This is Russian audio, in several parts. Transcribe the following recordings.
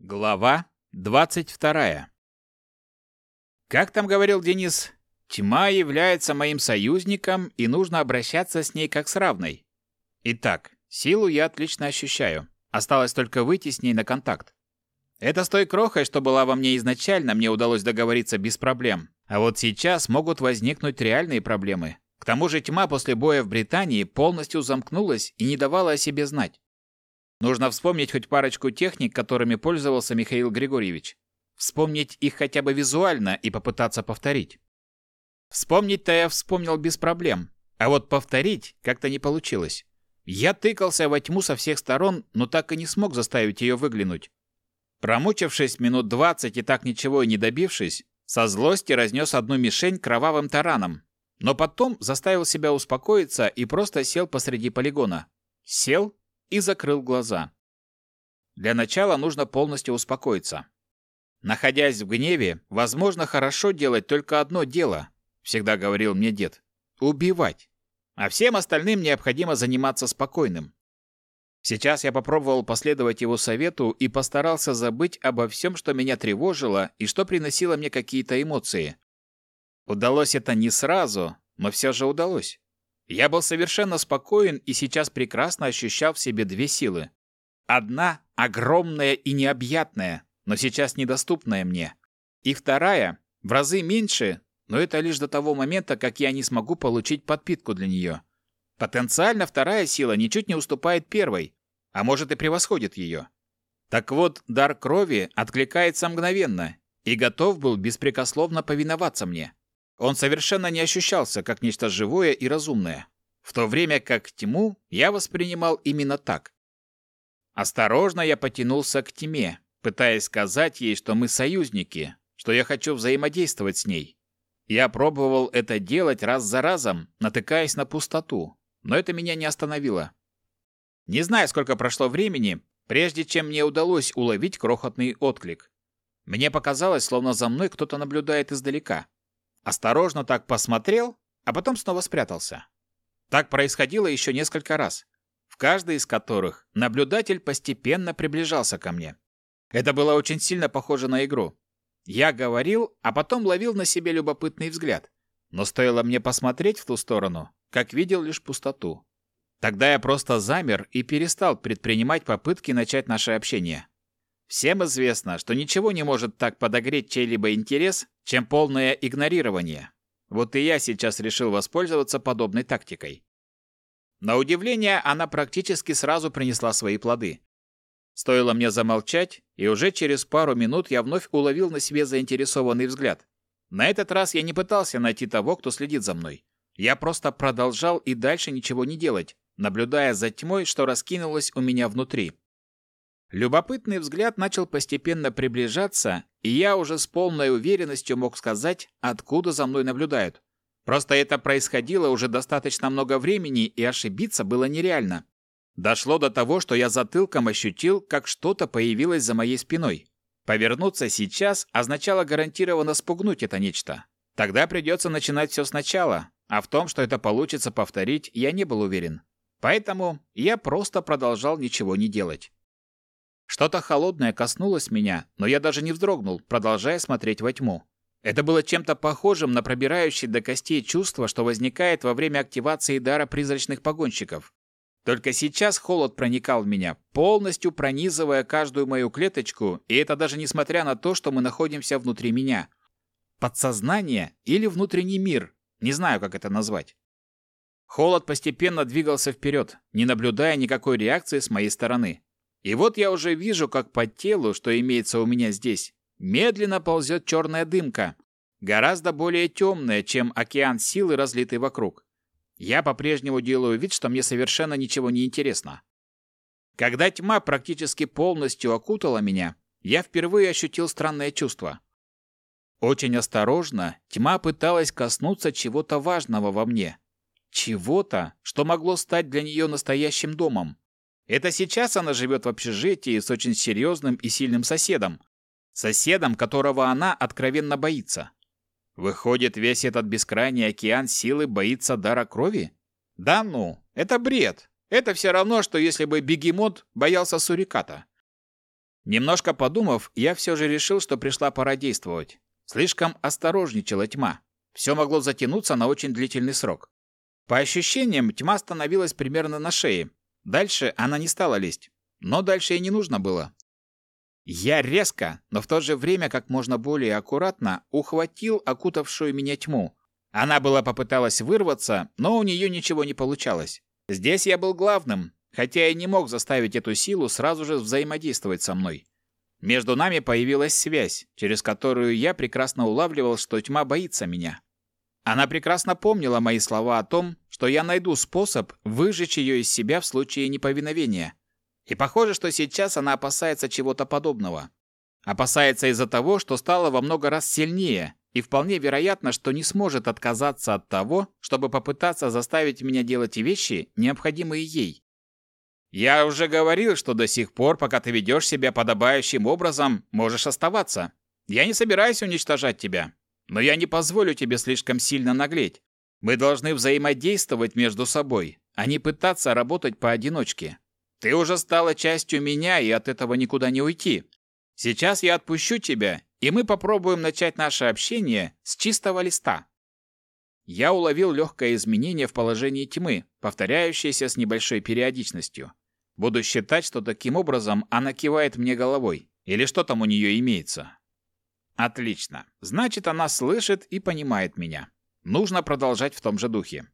Глава 22. Как там говорил Денис, тьма является моим союзником, и нужно обращаться с ней как с равной. Итак, силу я отлично ощущаю. Осталось только выйти с ней на контакт. Это с той крохой, что была во мне изначально, мне удалось договориться без проблем. А вот сейчас могут возникнуть реальные проблемы. К тому же тьма после боя в Британии полностью замкнулась и не давала о себе знать. Нужно вспомнить хоть парочку техник, которыми пользовался Михаил Григорьевич. Вспомнить их хотя бы визуально и попытаться повторить. Вспомнить-то я вспомнил без проблем, а вот повторить как-то не получилось. Я тыкался во тьму со всех сторон, но так и не смог заставить ее выглянуть. Промучившись минут двадцать и так ничего и не добившись, со злости разнес одну мишень кровавым тараном, но потом заставил себя успокоиться и просто сел посреди полигона. Сел и закрыл глаза. Для начала нужно полностью успокоиться. Находясь в гневе, возможно хорошо делать только одно дело, всегда говорил мне дед – убивать. А всем остальным необходимо заниматься спокойным. Сейчас я попробовал последовать его совету и постарался забыть обо всем, что меня тревожило и что приносило мне какие-то эмоции. Удалось это не сразу, но все же удалось. Я был совершенно спокоен и сейчас прекрасно ощущал в себе две силы. Одна – огромная и необъятная, но сейчас недоступная мне. И вторая – в разы меньше, но это лишь до того момента, как я не смогу получить подпитку для нее. Потенциально вторая сила ничуть не уступает первой, а может и превосходит ее. Так вот, дар крови откликается мгновенно и готов был беспрекословно повиноваться мне. Он совершенно не ощущался как нечто живое и разумное, в то время как тьму я воспринимал именно так. Осторожно я потянулся к тьме, пытаясь сказать ей, что мы союзники, что я хочу взаимодействовать с ней. Я пробовал это делать раз за разом, натыкаясь на пустоту, но это меня не остановило. Не знаю, сколько прошло времени, прежде чем мне удалось уловить крохотный отклик. Мне показалось, словно за мной кто-то наблюдает издалека. Осторожно так посмотрел, а потом снова спрятался. Так происходило еще несколько раз, в каждой из которых наблюдатель постепенно приближался ко мне. Это было очень сильно похоже на игру. Я говорил, а потом ловил на себе любопытный взгляд. Но стоило мне посмотреть в ту сторону, как видел лишь пустоту. Тогда я просто замер и перестал предпринимать попытки начать наше общение. Всем известно, что ничего не может так подогреть чей-либо интерес, чем полное игнорирование. Вот и я сейчас решил воспользоваться подобной тактикой. На удивление, она практически сразу принесла свои плоды. Стоило мне замолчать, и уже через пару минут я вновь уловил на себе заинтересованный взгляд. На этот раз я не пытался найти того, кто следит за мной. Я просто продолжал и дальше ничего не делать, наблюдая за тьмой, что раскинулась у меня внутри. Любопытный взгляд начал постепенно приближаться, и я уже с полной уверенностью мог сказать, откуда за мной наблюдают. Просто это происходило уже достаточно много времени, и ошибиться было нереально. Дошло до того, что я затылком ощутил, как что-то появилось за моей спиной. Повернуться сейчас означало гарантированно спугнуть это нечто. Тогда придется начинать все сначала, а в том, что это получится повторить, я не был уверен. Поэтому я просто продолжал ничего не делать. Что-то холодное коснулось меня, но я даже не вздрогнул, продолжая смотреть во тьму. Это было чем-то похожим на пробирающее до костей чувство, что возникает во время активации дара призрачных погонщиков. Только сейчас холод проникал в меня, полностью пронизывая каждую мою клеточку, и это даже несмотря на то, что мы находимся внутри меня. Подсознание или внутренний мир, не знаю, как это назвать. Холод постепенно двигался вперед, не наблюдая никакой реакции с моей стороны. И вот я уже вижу, как по телу, что имеется у меня здесь, медленно ползет черная дымка, гораздо более темная, чем океан силы, разлитый вокруг. Я по-прежнему делаю вид, что мне совершенно ничего не интересно. Когда тьма практически полностью окутала меня, я впервые ощутил странное чувство. Очень осторожно тьма пыталась коснуться чего-то важного во мне. Чего-то, что могло стать для нее настоящим домом. Это сейчас она живет в общежитии с очень серьезным и сильным соседом. Соседом, которого она откровенно боится. Выходит, весь этот бескрайний океан силы боится дара крови? Да ну, это бред. Это все равно, что если бы бегемот боялся суриката. Немножко подумав, я все же решил, что пришла пора действовать. Слишком осторожничала тьма. Все могло затянуться на очень длительный срок. По ощущениям, тьма становилась примерно на шее. Дальше она не стала лезть. Но дальше и не нужно было. Я резко, но в то же время как можно более аккуратно ухватил окутавшую меня тьму. Она была попыталась вырваться, но у нее ничего не получалось. Здесь я был главным, хотя и не мог заставить эту силу сразу же взаимодействовать со мной. Между нами появилась связь, через которую я прекрасно улавливал, что тьма боится меня. Она прекрасно помнила мои слова о том, что я найду способ выжечь ее из себя в случае неповиновения. И похоже, что сейчас она опасается чего-то подобного. Опасается из-за того, что стала во много раз сильнее, и вполне вероятно, что не сможет отказаться от того, чтобы попытаться заставить меня делать вещи, необходимые ей. Я уже говорил, что до сих пор, пока ты ведешь себя подобающим образом, можешь оставаться. Я не собираюсь уничтожать тебя, но я не позволю тебе слишком сильно наглеть. Мы должны взаимодействовать между собой, а не пытаться работать поодиночке. Ты уже стала частью меня, и от этого никуда не уйти. Сейчас я отпущу тебя, и мы попробуем начать наше общение с чистого листа. Я уловил легкое изменение в положении тьмы, повторяющееся с небольшой периодичностью. Буду считать, что таким образом она кивает мне головой. Или что там у нее имеется. Отлично. Значит, она слышит и понимает меня. Нужно продолжать в том же духе.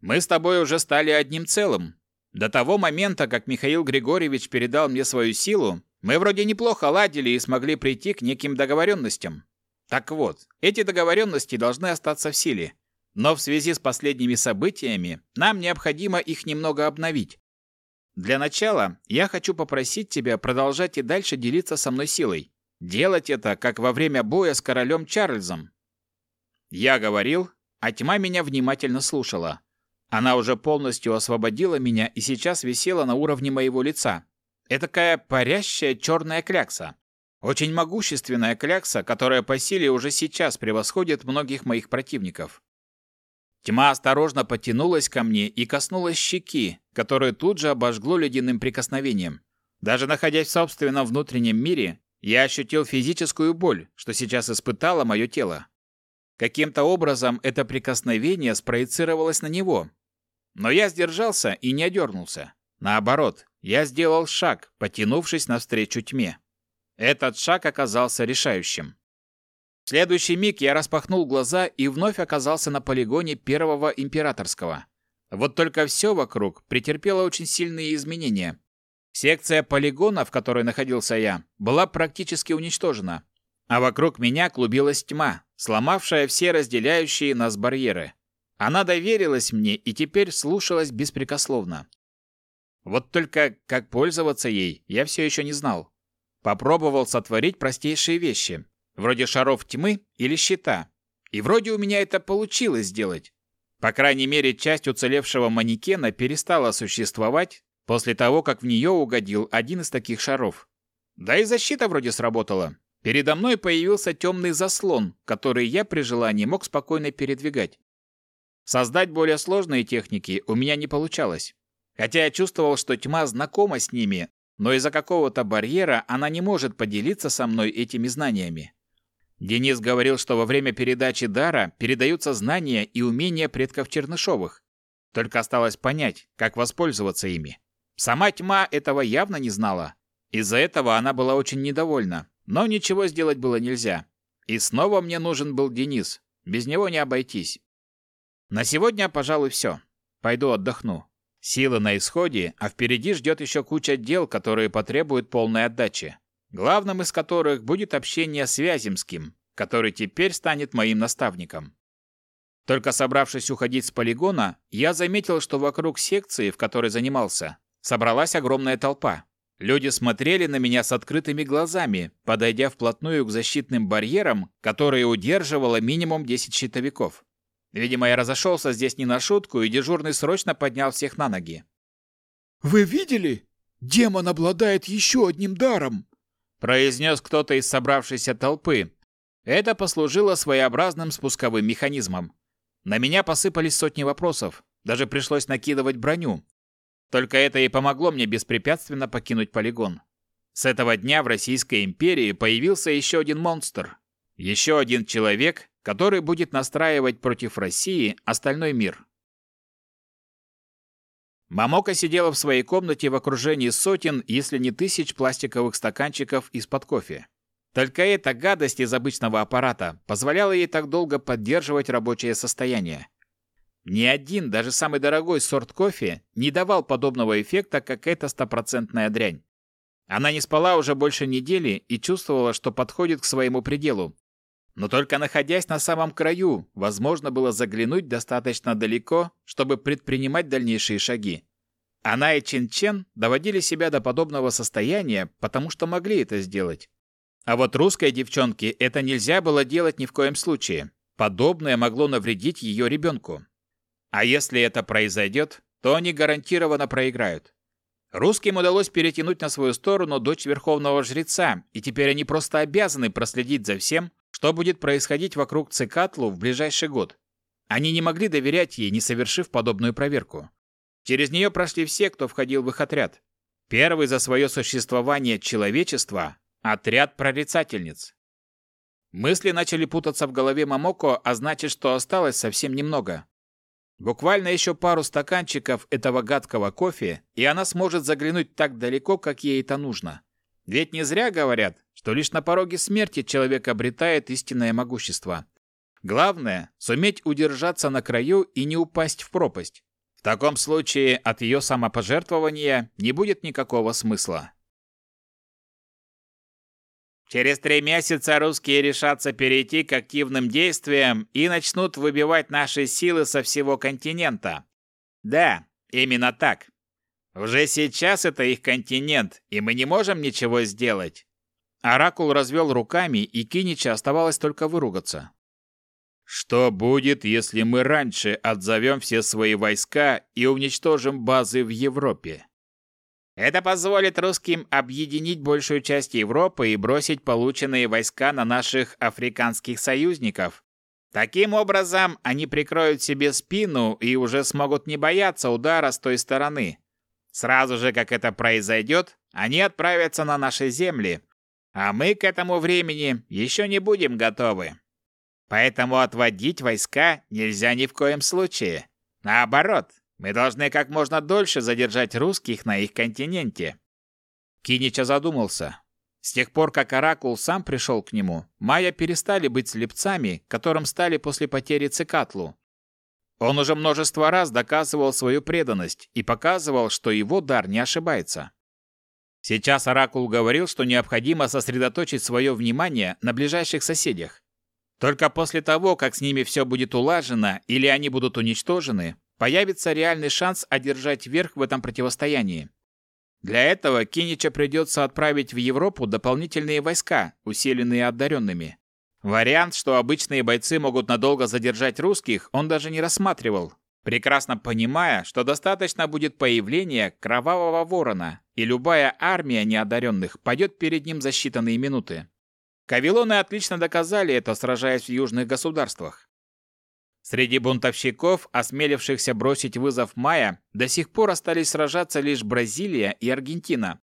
Мы с тобой уже стали одним целым. До того момента, как Михаил Григорьевич передал мне свою силу, мы вроде неплохо ладили и смогли прийти к неким договоренностям. Так вот, эти договоренности должны остаться в силе. Но в связи с последними событиями нам необходимо их немного обновить. Для начала я хочу попросить тебя продолжать и дальше делиться со мной силой. Делать это, как во время боя с королем Чарльзом. Я говорил, а тьма меня внимательно слушала. Она уже полностью освободила меня и сейчас висела на уровне моего лица, Этакая парящая черная клякса. Очень могущественная клякса, которая по силе уже сейчас превосходит многих моих противников. Тьма осторожно потянулась ко мне и коснулась щеки, которую тут же обожгло ледяным прикосновением. Даже находясь в собственном внутреннем мире, я ощутил физическую боль, что сейчас испытало мое тело. Каким-то образом это прикосновение спроецировалось на него. Но я сдержался и не одернулся. Наоборот, я сделал шаг, потянувшись навстречу тьме. Этот шаг оказался решающим. В следующий миг я распахнул глаза и вновь оказался на полигоне первого императорского. Вот только все вокруг претерпело очень сильные изменения. Секция полигона, в которой находился я, была практически уничтожена, а вокруг меня клубилась тьма, сломавшая все разделяющие нас барьеры. Она доверилась мне и теперь слушалась беспрекословно. Вот только как пользоваться ей, я все еще не знал. Попробовал сотворить простейшие вещи, вроде шаров тьмы или щита. И вроде у меня это получилось сделать. По крайней мере, часть уцелевшего манекена перестала существовать после того, как в нее угодил один из таких шаров. Да и защита вроде сработала. Передо мной появился темный заслон, который я при желании мог спокойно передвигать. Создать более сложные техники у меня не получалось. Хотя я чувствовал, что тьма знакома с ними, но из-за какого-то барьера она не может поделиться со мной этими знаниями. Денис говорил, что во время передачи дара передаются знания и умения предков Чернышовых. Только осталось понять, как воспользоваться ими. Сама тьма этого явно не знала. Из-за этого она была очень недовольна, но ничего сделать было нельзя. И снова мне нужен был Денис. Без него не обойтись. На сегодня, пожалуй, все. Пойду отдохну. Силы на исходе, а впереди ждет еще куча дел, которые потребуют полной отдачи. Главным из которых будет общение с Вяземским, который теперь станет моим наставником. Только собравшись уходить с полигона, я заметил, что вокруг секции, в которой занимался, собралась огромная толпа. Люди смотрели на меня с открытыми глазами, подойдя вплотную к защитным барьерам, которые удерживало минимум 10 щитовиков. Видимо, я разошелся здесь не на шутку, и дежурный срочно поднял всех на ноги. «Вы видели? Демон обладает еще одним даром!» произнес кто-то из собравшейся толпы. Это послужило своеобразным спусковым механизмом. На меня посыпались сотни вопросов, даже пришлось накидывать броню. Только это и помогло мне беспрепятственно покинуть полигон. С этого дня в Российской империи появился еще один монстр. Еще один человек, который будет настраивать против России остальной мир. Мамока сидела в своей комнате в окружении сотен, если не тысяч пластиковых стаканчиков из-под кофе. Только эта гадость из обычного аппарата позволяла ей так долго поддерживать рабочее состояние. Ни один, даже самый дорогой сорт кофе не давал подобного эффекта, как эта стопроцентная дрянь. Она не спала уже больше недели и чувствовала, что подходит к своему пределу. Но только находясь на самом краю, возможно было заглянуть достаточно далеко, чтобы предпринимать дальнейшие шаги. Она и Чин-Чен доводили себя до подобного состояния, потому что могли это сделать. А вот русской девчонке это нельзя было делать ни в коем случае. Подобное могло навредить ее ребенку. А если это произойдет, то они гарантированно проиграют. Русским удалось перетянуть на свою сторону дочь Верховного Жреца, и теперь они просто обязаны проследить за всем, что будет происходить вокруг Цикатлу в ближайший год. Они не могли доверять ей, не совершив подобную проверку. Через нее прошли все, кто входил в их отряд. Первый за свое существование человечества – отряд прорицательниц. Мысли начали путаться в голове Мамоко, а значит, что осталось совсем немного. Буквально еще пару стаканчиков этого гадкого кофе, и она сможет заглянуть так далеко, как ей это нужно. Ведь не зря говорят, что лишь на пороге смерти человек обретает истинное могущество. Главное – суметь удержаться на краю и не упасть в пропасть. В таком случае от ее самопожертвования не будет никакого смысла. Через три месяца русские решатся перейти к активным действиям и начнут выбивать наши силы со всего континента. Да, именно так. Уже сейчас это их континент, и мы не можем ничего сделать. Оракул развел руками, и Кинича оставалось только выругаться. Что будет, если мы раньше отзовем все свои войска и уничтожим базы в Европе? Это позволит русским объединить большую часть Европы и бросить полученные войска на наших африканских союзников. Таким образом, они прикроют себе спину и уже смогут не бояться удара с той стороны. Сразу же, как это произойдет, они отправятся на наши земли, а мы к этому времени еще не будем готовы. Поэтому отводить войска нельзя ни в коем случае. Наоборот, мы должны как можно дольше задержать русских на их континенте. Кинича задумался. С тех пор, как Оракул сам пришел к нему, майя перестали быть слепцами, которым стали после потери Цикатлу. Он уже множество раз доказывал свою преданность и показывал, что его дар не ошибается. Сейчас Оракул говорил, что необходимо сосредоточить свое внимание на ближайших соседях. Только после того, как с ними все будет улажено или они будут уничтожены, появится реальный шанс одержать верх в этом противостоянии. Для этого Кинича придется отправить в Европу дополнительные войска, усиленные одаренными. Вариант, что обычные бойцы могут надолго задержать русских, он даже не рассматривал, прекрасно понимая, что достаточно будет появления кровавого ворона, и любая армия неодаренных пойдет перед ним за считанные минуты. Кавилоны отлично доказали это, сражаясь в южных государствах. Среди бунтовщиков, осмелившихся бросить вызов Майя, до сих пор остались сражаться лишь Бразилия и Аргентина.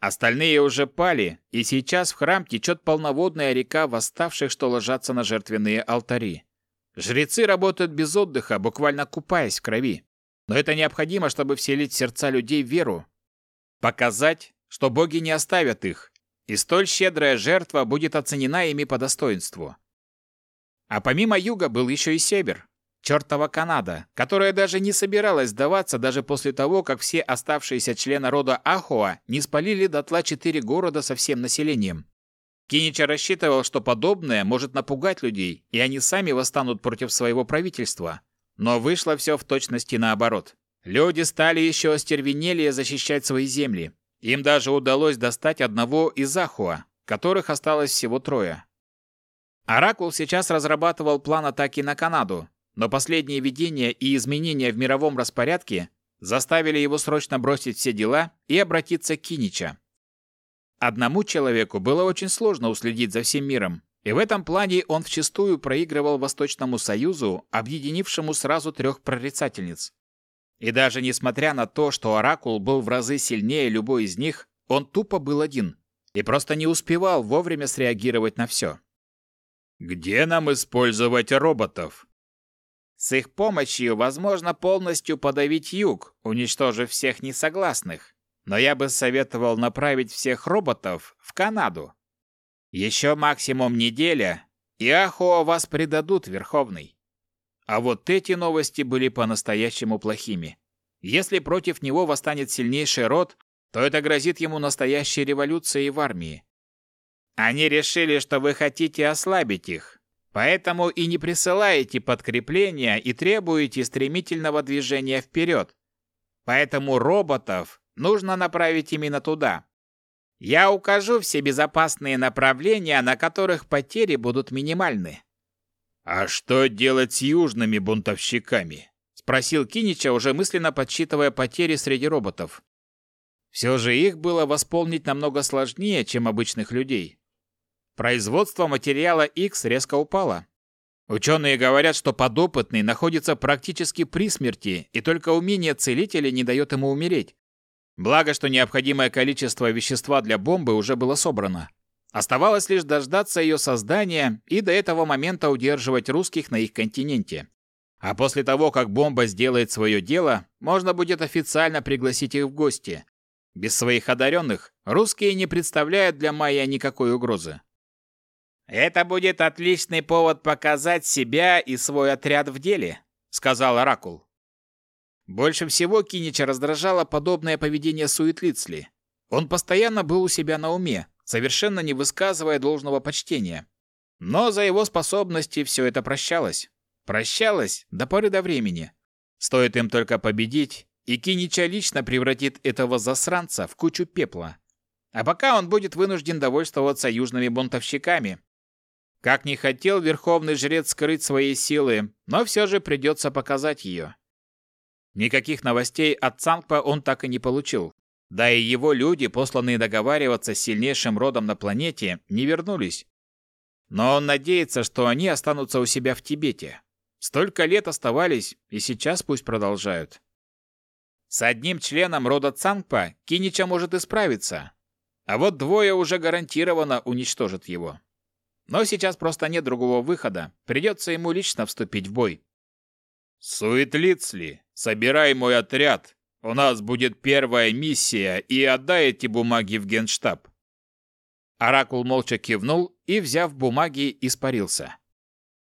Остальные уже пали, и сейчас в храм течет полноводная река восставших, что ложатся на жертвенные алтари. Жрецы работают без отдыха, буквально купаясь в крови. Но это необходимо, чтобы вселить в сердца людей веру. Показать, что боги не оставят их, и столь щедрая жертва будет оценена ими по достоинству. А помимо юга был еще и север, чертова Канада, которая даже не собиралась сдаваться даже после того, как все оставшиеся члены рода Ахуа не спалили дотла четыре города со всем населением. Кинича рассчитывал, что подобное может напугать людей, и они сами восстанут против своего правительства. Но вышло все в точности наоборот. Люди стали еще остервенелее защищать свои земли. Им даже удалось достать одного из Ахуа, которых осталось всего трое. Оракул сейчас разрабатывал план атаки на Канаду, но последние видения и изменения в мировом распорядке заставили его срочно бросить все дела и обратиться к Кинича. Одному человеку было очень сложно уследить за всем миром, и в этом плане он вчастую проигрывал Восточному Союзу, объединившему сразу трех прорицательниц. И даже несмотря на то, что Оракул был в разы сильнее любой из них, он тупо был один, и просто не успевал вовремя среагировать на все. «Где нам использовать роботов?» С их помощью возможно полностью подавить юг, уничтожив всех несогласных. Но я бы советовал направить всех роботов в Канаду. Еще максимум неделя, и Ахуа вас предадут, Верховный. А вот эти новости были по-настоящему плохими. Если против него восстанет сильнейший род, то это грозит ему настоящей революцией в армии. Они решили, что вы хотите ослабить их, поэтому и не присылаете подкрепления и требуете стремительного движения вперед. Поэтому роботов нужно направить именно туда. Я укажу все безопасные направления, на которых потери будут минимальны. А что делать с южными бунтовщиками? спросил Кинича, уже мысленно подсчитывая потери среди роботов. Все же их было восполнить намного сложнее, чем обычных людей. Производство материала X резко упало. Ученые говорят, что подопытный находится практически при смерти, и только умение целителя не дает ему умереть. Благо, что необходимое количество вещества для бомбы уже было собрано. Оставалось лишь дождаться ее создания и до этого момента удерживать русских на их континенте. А после того, как бомба сделает свое дело, можно будет официально пригласить их в гости. Без своих одаренных русские не представляют для майя никакой угрозы. «Это будет отличный повод показать себя и свой отряд в деле», — сказал Оракул. Больше всего Кинича раздражало подобное поведение Суетлицли. Он постоянно был у себя на уме, совершенно не высказывая должного почтения. Но за его способности все это прощалось. Прощалась до поры до времени. Стоит им только победить, и Кинича лично превратит этого засранца в кучу пепла. А пока он будет вынужден довольствоваться южными бунтовщиками. Как не хотел верховный жрец скрыть свои силы, но все же придется показать ее. Никаких новостей от Цангпа он так и не получил. Да и его люди, посланные договариваться с сильнейшим родом на планете, не вернулись. Но он надеется, что они останутся у себя в Тибете. Столько лет оставались, и сейчас пусть продолжают. С одним членом рода Цангпа Кинича может исправиться, а вот двое уже гарантированно уничтожат его. Но сейчас просто нет другого выхода, придется ему лично вступить в бой. «Суетлицли, собирай мой отряд, у нас будет первая миссия, и отдай эти бумаги в генштаб». Оракул молча кивнул и, взяв бумаги, испарился.